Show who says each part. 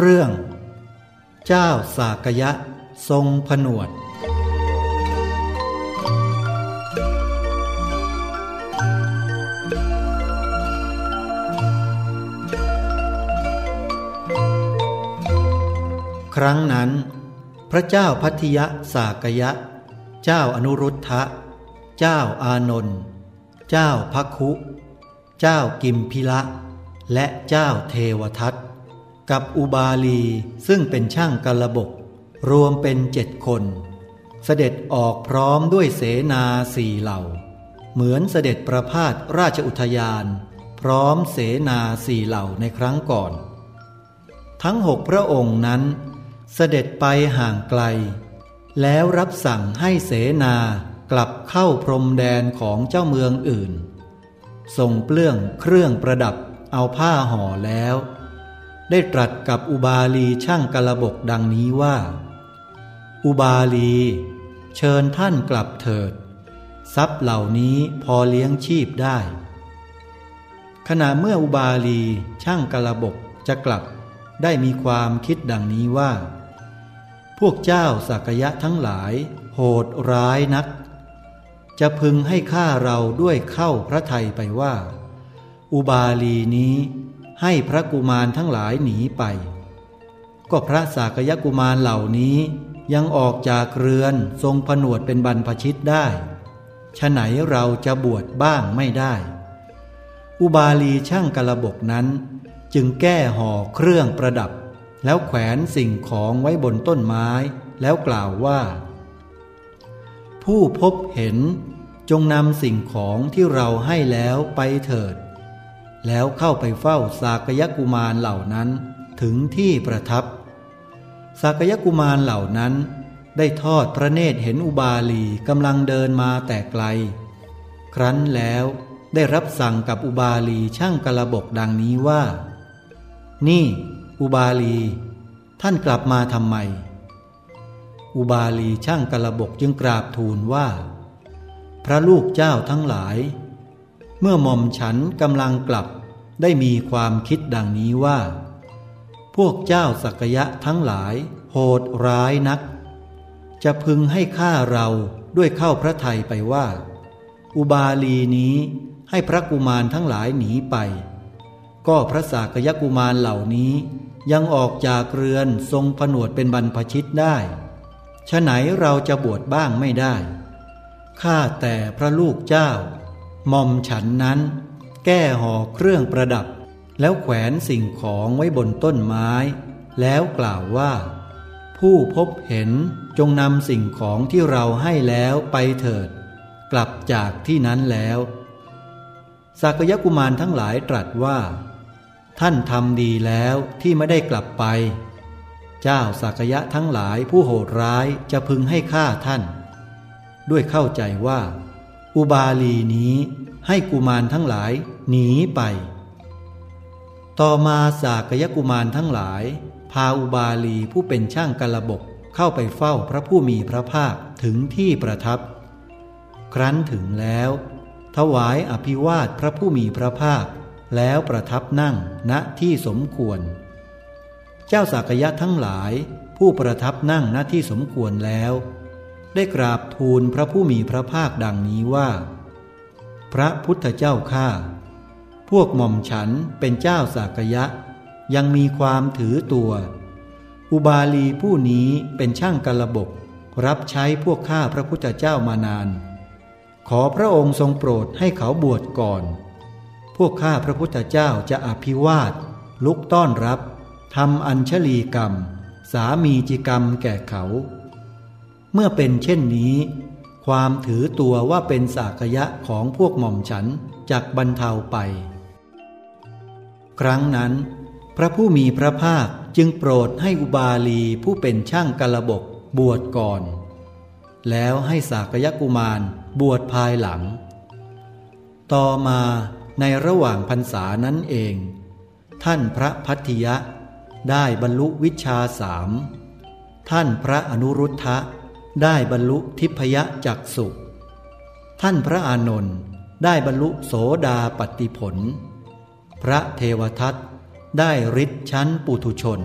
Speaker 1: เรื่อง เจ้าสากยะทรงผนวด ครั้งนั้น พระเจ้าพัทยสากยะ เจ้าอนุรุทธะ เจ้าอานนท์เจ้าพักคุ เจ้ากิมพิละ และเจ้าเทวทัต กับอุบาลีซึ่งเป็นช่างกระบก รวมเป็นเจ็ดคน เสด็จออกพร้อมด้วยเสนาสี่เหล่า เหมือนเสด็จประพาสราชอุทยาน พร้อมเสนาสี่เหล่าในครั้งก่อน ทั้งหกพระองค์นั้น เสด็จไปห่างไกล แล้วรับสั่งให้เสนากลับเข้าพรมแดนของเจ้าเมืองอื่นส่งเปลื้องเครื่องประดับเอาผ้าห่อแล้ว ได้ตรัสกับอุบาลีช่างกระบกดังนี้ว่า อุบาลี เชิญท่านกลับเถิด ทรัพย์เหล่านี้พอเลี้ยงชีพได้ ขณะเมื่ออุบาลีช่างกระบกจะกลับได้มีความคิดดังนี้ว่า พวกเจ้าสักยะทั้งหลาย โหดร้ายนัก จะพึงให้ฆ่าเราด้วยเข้าพระไทยไปว่า อุบาลีนี้ ให้พระกุมารทั้งหลายหนีไป ก็พระสากยกุมารเหล่านี้ยังออกจากเรือนทรงผนวดเป็นบรรพชิตได้ฉไหนเราจะบวชบ้างไม่ได้ อุบาลีช่างกระบกนั้น จึงแก้ห่อเครื่องประดับ แล้วแขวนสิ่งของไว้บนต้นไม้แล้วกล่าวว่า ผู้พบเห็นจงนำสิ่งของที่เราให้แล้วไปเถิด แล้วเข้าไปเฝ้าสากยกุมารเหล่านั้นถึงที่ประทับ สากยกุมารเหล่านั้น ได้ทอดพระเนตรเห็นอุบาลีกำลังเดินมาแต่ไกล ครั้นแล้วได้รับสั่งกับอุบาลีช่างกระบกดังนี้ว่า นี่ อุบาลี ท่านกลับมาทำไม อุบาลีช่างกระบกจึงกราบทูลว่า พระลูกเจ้าทั้งหลาย เมื่อหม่อมฉันกำลังกลับได้มีความคิดดังนี้ว่า พวกเจ้าสักยะทั้งหลาย โหดร้ายนัก จะพึงให้ฆ่าเราด้วยเข้าพระไทยไปว่า อุบาลีนี้ให้พระกุมารทั้งหลายหนีไป ก็พระสากยกุมารเหล่านี้ยังออกจากเรือนทรงผนวดเป็นบรรพชิตได้ฉไหนเราจะบวชบ้างไม่ได้ ข้าแต่พระลูกเจ้า ม่อมฉันนั้น แก้ห่อเครื่องประดับ แล้วแขวนสิ่งของไว้บนต้นไม้ แล้วกล่าวว่า ผู้พบเห็นจงนำสิ่งของที่เราให้แล้วไปเถิด กลับจากที่นั้นแล้วสักยกุมารทั้งหลายตรัสว่า ท่านทำดีแล้วที่ไม่ได้กลับไป เจ้าสักยะทั้งหลายผู้โหดร้ายจะพึงให้ฆ่าท่าน ด้วยเข้าใจว่า อุบาลีนี้ให้กุมารทั้งหลายหนีไป ต่อมาสากยกุมารทั้งหลาย พาอุบาลีผู้เป็นช่างกระบกเข้าไปเฝ้าพระผู้มีพระภาคถึงที่ประทับ ครั้นถึงแล้ว ถวายอภิวาทพระผู้มีพระภาค แล้วประทับนั่งณที่สมควร เจ้าสากยะทั้งหลายผู้ประทับนั่งณที่สมควรแล้ว ได้กราบทูลพระผู้มีพระภาคดังนี้ว่า พระพุทธเจ้าข้าพวกหม่อมฉันเป็นเจ้าสากยะ ยังมีความถือตัว อุบาลีผู้นี้เป็นช่างกระบก รับใช้พวกข้าพระพุทธเจ้ามานาน ขอพระองค์ทรงโปรดให้เขาบวชก่อน พวกข้าพระพุทธเจ้าจะอภิวาท ลุกต้อนรับทำอัญชลีกรรม สามีจิกรรมแก่เขา เมื่อเป็นเช่นนี้ ความถือตัวว่าเป็นสากยะของพวกหม่อมฉันจากบรรเทาไป ครั้งนั้น พระผู้มีพระภาคจึงโปรดให้อุบาลีผู้เป็นช่างกระบกบวชก่อน แล้วให้สากยกุมารบวชภายหลัง ต่อมาในระหว่างพรรษานั้นเอง ท่านพระพัทธยะได้บรรลุวิชาสาม ท่านพระอนุรุทธะ ได้บรรลุทิพยจักสุท่านพระอานนท์ได้บรรลุโสดาปติผล พระเทวทัตได้ฤทธิ์ชั้นปุถุชน